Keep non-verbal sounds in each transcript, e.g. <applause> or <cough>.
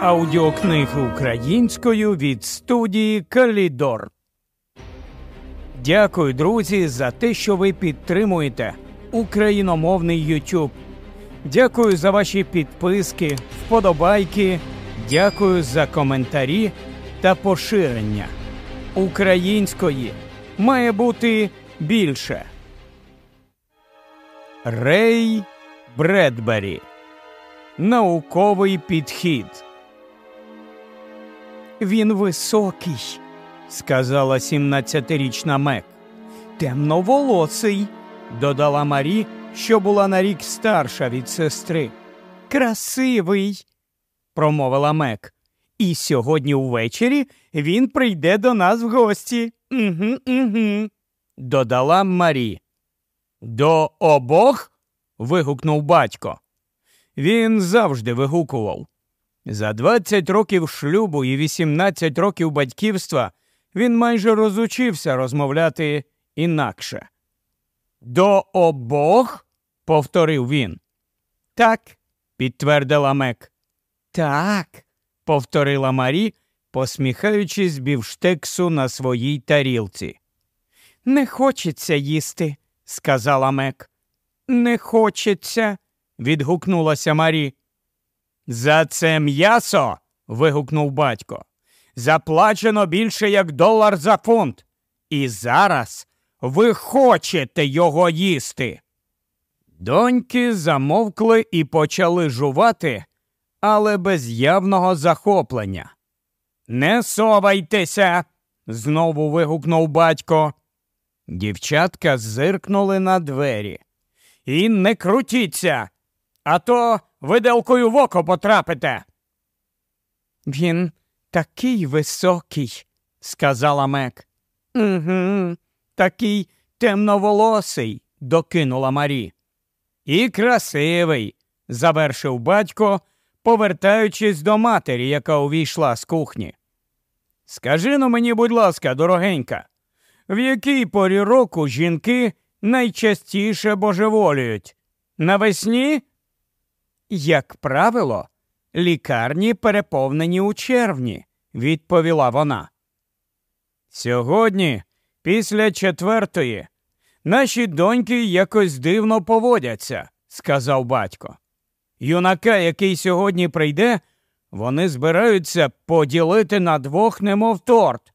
Аудіокниги українською від студії Калідор. Дякую, друзі, за те, що ви підтримуєте україномовний YouTube. Дякую за ваші підписки, вподобайки. Дякую за коментарі та поширення. Української має бути більше. Рей Бредбері. Науковий підхід. Він високий, сказала 17-річна Мек. Темноволосий, додала Марі, що була на рік старша від сестри. Красивий, промовила Мек. І сьогодні увечері він прийде до нас в гості. Угу, угу, додала Марі. До обох? вигукнув батько. Він завжди вигукував. За 20 років шлюбу і 18 років батьківства він майже розучився розмовляти інакше. До обох? повторив він. Так, підтвердила Мек. Так, повторила Марі, посміхаючись бівштексу на своїй тарілці. Не хочеться їсти, сказала Мек. Не хочеться, відгукнулася Марі. За це м'ясо. вигукнув батько. Заплачено більше як долар за фунт. І зараз ви хочете його їсти. Доньки замовкли і почали жувати, але без явного захоплення. Не совайтеся, знову вигукнув батько. Дівчатка зиркнули на двері. І не крутіться, а то виделкою в око потрапите. Він такий високий, сказала Мек. Угу, такий темноволосий, докинула Марі. І красивий, завершив батько, повертаючись до матері, яка увійшла з кухні. Скажи ну мені, будь ласка, дорогенька, в якій порі року жінки найчастіше божеволюють? Навесні як правило, лікарні переповнені у червні, відповіла вона. Сьогодні, після четвертої, наші доньки якось дивно поводяться, сказав батько. Юнака, який сьогодні прийде, вони збираються поділити на двох, немов торт.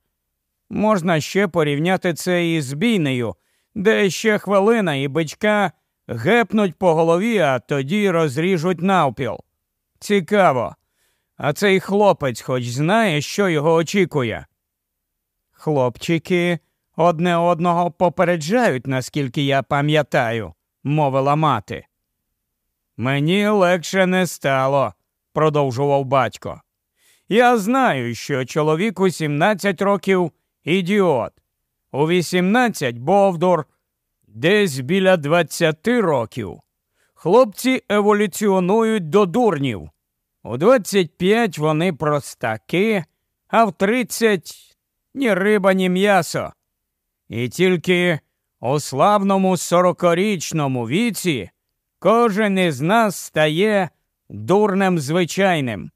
Можна ще порівняти це із бійнею, де ще хвилина і бичка гепнуть по голові, а тоді розріжуть навпіл. Цікаво. А цей хлопець хоч знає, що його очікує. Хлопчики одне одного попереджають, наскільки я пам'ятаю, мовила мати. Мені легше не стало, продовжував батько. Я знаю, що чоловік у 17 років ідіот, у 18 бовдур, Десь біля 20 років хлопці еволюціонують до дурнів. У 25 вони простаки, а в 30 ні риба, ні м'ясо. І тільки у славному сорокорічному віці кожен із нас стає дурнем звичайним.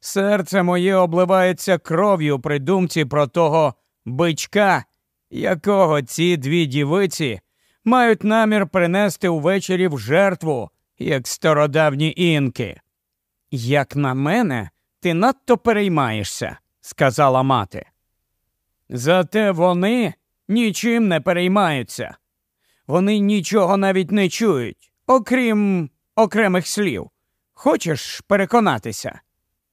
Серце моє обливається кров'ю при думці про того бичка, якого ці дві дівиці мають намір принести увечері в жертву, як стародавні інки. Як на мене, ти надто переймаєшся, сказала мати. Зате вони нічим не переймаються. Вони нічого навіть не чують, окрім окремих слів. Хочеш переконатися?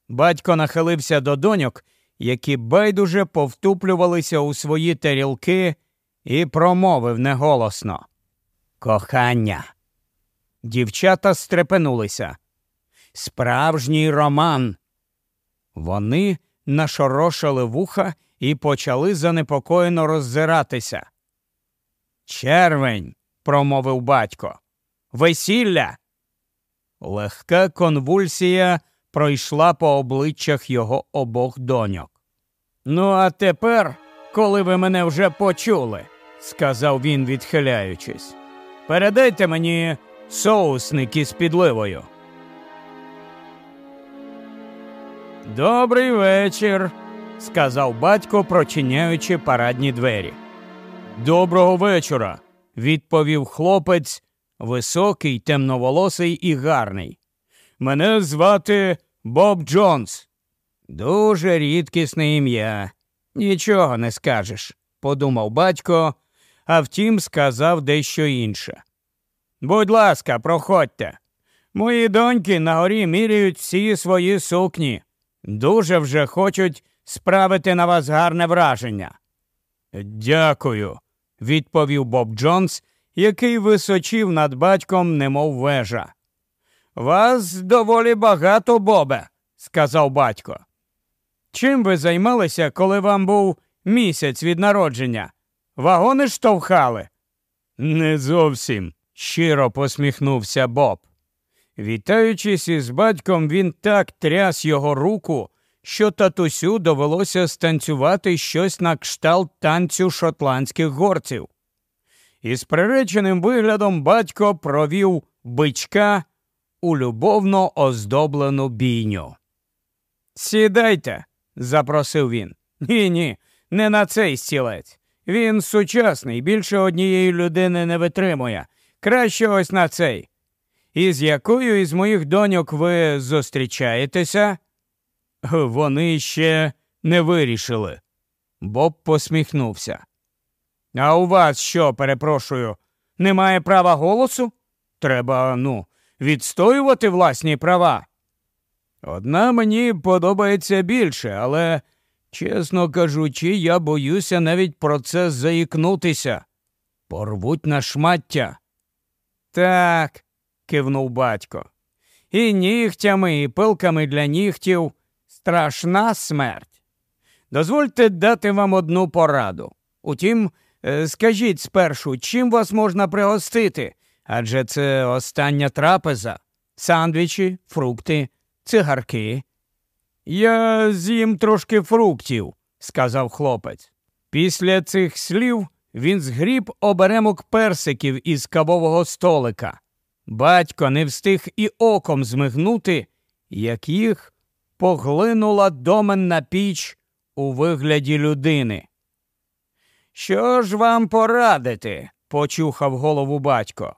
Батько нахилився до доньок, які байдуже повтуплювалися у свої тарілки і промовив неголосно. Кохання. Дівчата стрепенулися. Справжній роман. Вони нашорошили вуха і почали занепокоєно роззиратися. Червень, промовив батько. Весілля. Легка конвульсія пройшла по обличчях його обох доньок. Ну, а тепер коли ви мене вже почули, сказав він, відхиляючись. Передайте мені соусник із підливою. Добрий вечір, сказав батько, прочиняючи парадні двері. Доброго вечора, відповів хлопець, високий, темноволосий і гарний. Мене звати Боб Джонс. Дуже рідкісне ім'я. Нічого не скажеш, подумав батько, а втім, сказав дещо інше. Будь ласка, проходьте. Мої доньки на горі міряють всі свої сукні. Дуже вже хочуть справити на вас гарне враження. Дякую, відповів Боб Джонс, який височив над батьком, немов вежа. Вас доволі багато, Бобе, сказав батько. Чим ви займалися, коли вам був місяць від народження? Вагони штовхали? Не зовсім, щиро посміхнувся Боб. Вітаючись із батьком, він так тряс його руку, що татусю довелося станцювати щось на кшталт танцю шотландських горців. Із приреченим виглядом батько провів бичка у любовно оздоблену бійню. Сідайте, запросив він. Ні, ні, не на цей стілець. Він сучасний, більше однієї людини не витримує. Краще ось на цей. І з якою із моїх доньок ви зустрічаєтеся? Вони ще не вирішили. Боб посміхнувся. А у вас що, перепрошую, немає права голосу? Треба, ну, відстоювати власні права. Одна мені подобається більше, але, чесно кажучи, я боюся навіть про це заїкнутися. Порвуть на шмаття. Так, кивнув батько. І нігтями, і пилками для нігтів страшна смерть. Дозвольте дати вам одну пораду. Утім, е, скажіть спершу, чим вас можна пригостити? Адже це остання трапеза, сандвічі, фрукти, цигарки. Я з'їм трошки фруктів, сказав хлопець. Після цих слів він згріб оберемок персиків із кавового столика. Батько не встиг і оком змигнути, як їх поглинула доменна піч у вигляді людини. Що ж вам порадити? почухав голову батько.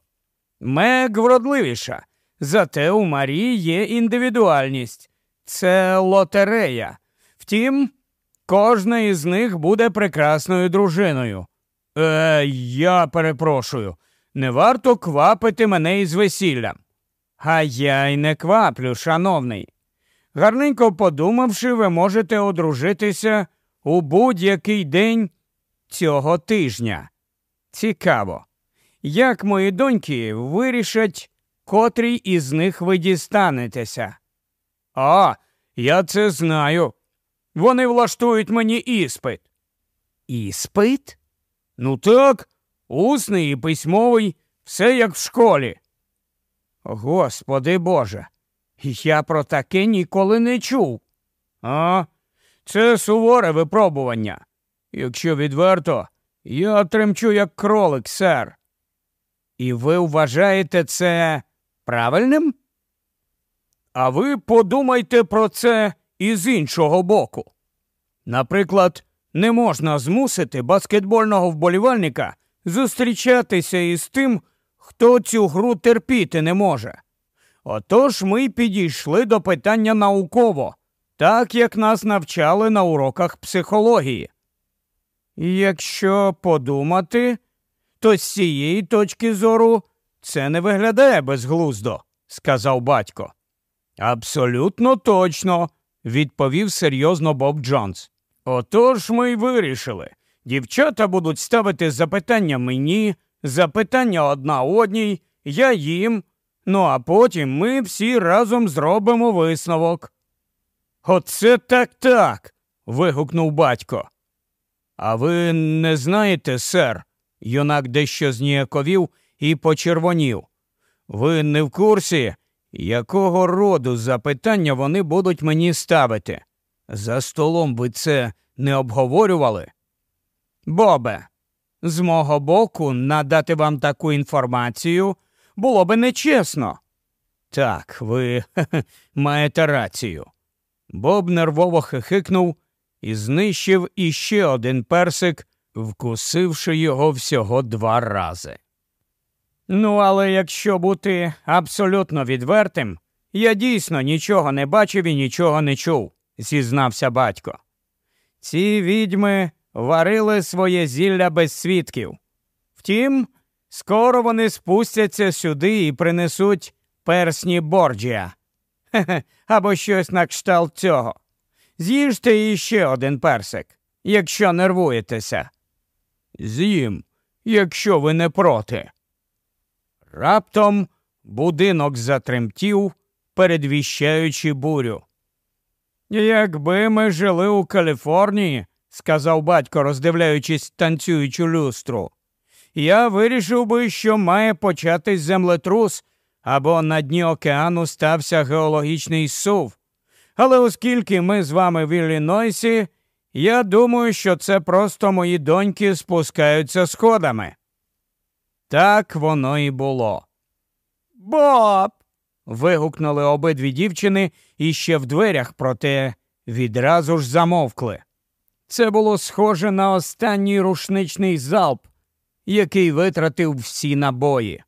Мег вродливіша, зате у Марії є індивідуальність. Це лотерея. Втім, кожна із них буде прекрасною дружиною. Е, я перепрошую, не варто квапити мене із весіллям. А я й не кваплю, шановний. Гарненько подумавши, ви можете одружитися у будь-який день цього тижня. Цікаво, як мої доньки вирішать, котрій із них ви дістанетеся. А, я це знаю. Вони влаштують мені іспит. Іспит? Ну так, усний і письмовий, все як в школі. Господи Боже, я про таке ніколи не чув. А, це суворе випробування. Якщо відверто, я тремчу як кролик, сер. І ви вважаєте це правильним? А ви подумайте про це із іншого боку. Наприклад, не можна змусити баскетбольного вболівальника зустрічатися із тим, хто цю гру терпіти не може. Отож ми підійшли до питання науково, так як нас навчали на уроках психології. Якщо подумати, то з цієї точки зору це не виглядає безглуздо, сказав батько. Абсолютно точно, відповів серйозно Боб Джонс. Отож ми й вирішили. Дівчата будуть ставити запитання мені, запитання одна одній, я їм, ну а потім ми всі разом зробимо висновок. Оце так так. вигукнув батько. А ви не знаєте, сер, юнак дещо зніяковів і почервонів. Ви не в курсі, якого роду запитання вони будуть мені ставити? За столом ви це не обговорювали? Бобе, з мого боку, надати вам таку інформацію було би нечесно. Так, ви <laughs> маєте рацію. Боб нервово хихикнув і знищив іще один персик, вкусивши його всього два рази. Ну, але якщо бути абсолютно відвертим, я дійсно нічого не бачив і нічого не чув, зізнався батько. Ці відьми варили своє зілля без свідків. Втім, скоро вони спустяться сюди і принесуть персні Борджія. Або щось на кшталт цього. З'їжте іще один персик, якщо нервуєтеся. З'їм, якщо ви не проти. Раптом будинок затремтів, передвіщаючи бурю. Якби ми жили у Каліфорнії, сказав батько, роздивляючись танцюючу люстру, я вирішив би, що має початись землетрус або на дні океану стався геологічний сув. Але оскільки ми з вами в Іллінойсі, я думаю, що це просто мої доньки спускаються сходами. Так воно і було. Боб. вигукнули обидві дівчини іще в дверях, проте відразу ж замовкли. Це було схоже на останній рушничний залп, який витратив всі набої.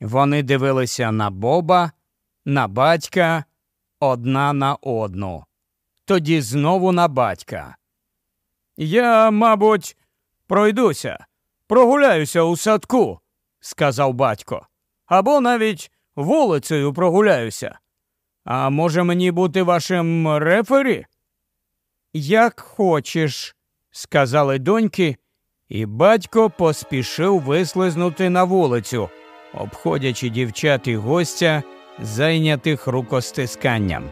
Вони дивилися на Боба, на батька, одна на одну, тоді знову на батька. Я, мабуть, пройдуся, прогуляюся у садку, сказав батько, або навіть вулицею прогуляюся. А може мені бути вашим рефері? Як хочеш, сказали доньки, і батько поспішив вислизнути на вулицю, обходячи дівчат і гостя, зайнятих рукостисканням.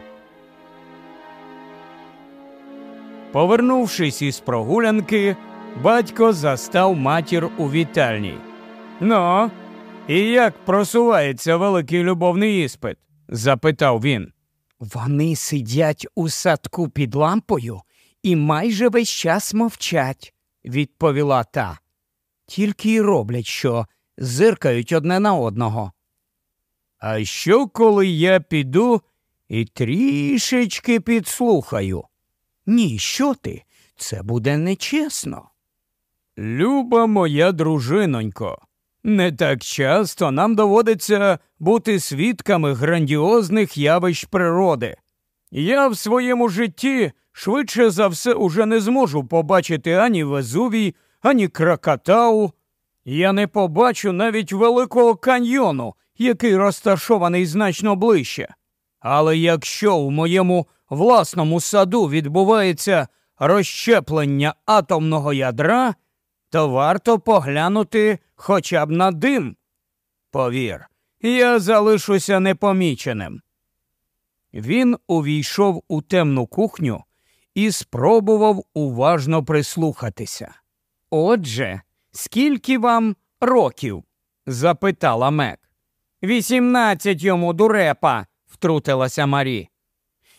Повернувшись із прогулянки, батько застав матір у вітальні. Ну, і як просувається великий любовний іспит? запитав він. Вони сидять у садку під лампою і майже весь час мовчать, відповіла та. Тільки й роблять, що зиркають одне на одного. А що, коли я піду і трішечки підслухаю? Ні, що ти? Це буде нечесно. Люба моя дружинонько, не так часто нам доводиться бути свідками грандіозних явищ природи. Я в своєму житті швидше за все уже не зможу побачити ані Везувій, ані Кракатау. Я не побачу навіть Великого каньйону, який розташований значно ближче. Але якщо в моєму власному саду відбувається розщеплення атомного ядра, то варто поглянути хоча б на дим. Повір, я залишуся непоміченим. Він увійшов у темну кухню і спробував уважно прислухатися. Отже, скільки вам років? запитала Мек. Вісімнадцять йому дурепа, втрутилася Марі.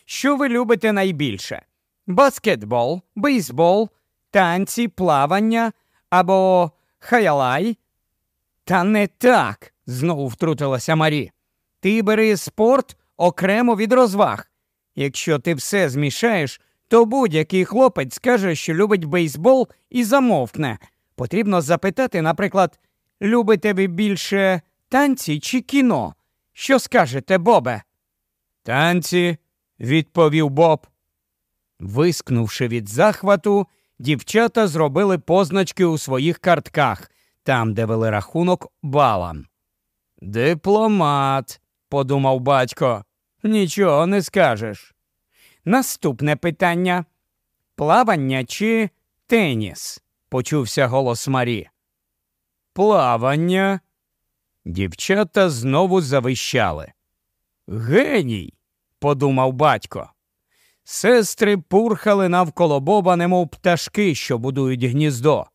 Що ви любите найбільше? Баскетбол, бейсбол, танці, плавання або хаялай? Та не так, знову втрутилася Марі. Ти бери спорт окремо від розваг. Якщо ти все змішаєш, то будь-який хлопець скаже, що любить бейсбол і замовкне. Потрібно запитати, наприклад, любите ви більше танці чи кіно? Що скажете, Бобе? Танці, відповів Боб. Вискнувши від захвату, дівчата зробили позначки у своїх картках, там, де вели рахунок балам. Дипломат, подумав батько, нічого не скажеш. Наступне питання плавання чи теніс? почувся голос Марі. Плавання. Дівчата знову завищали. Геній, подумав батько. Сестри пурхали навколо Боба, немов пташки, що будують гніздо.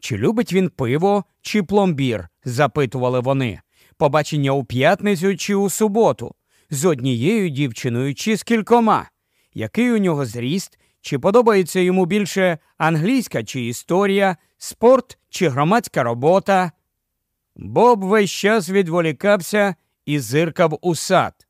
Чи любить він пиво, чи пломбір? запитували вони. Побачення у п'ятницю чи у суботу, з однією дівчиною чи з кількома. Який у нього зріст, чи подобається йому більше англійська чи історія, спорт чи громадська робота? Боб весь час відволікався і зиркав у сад.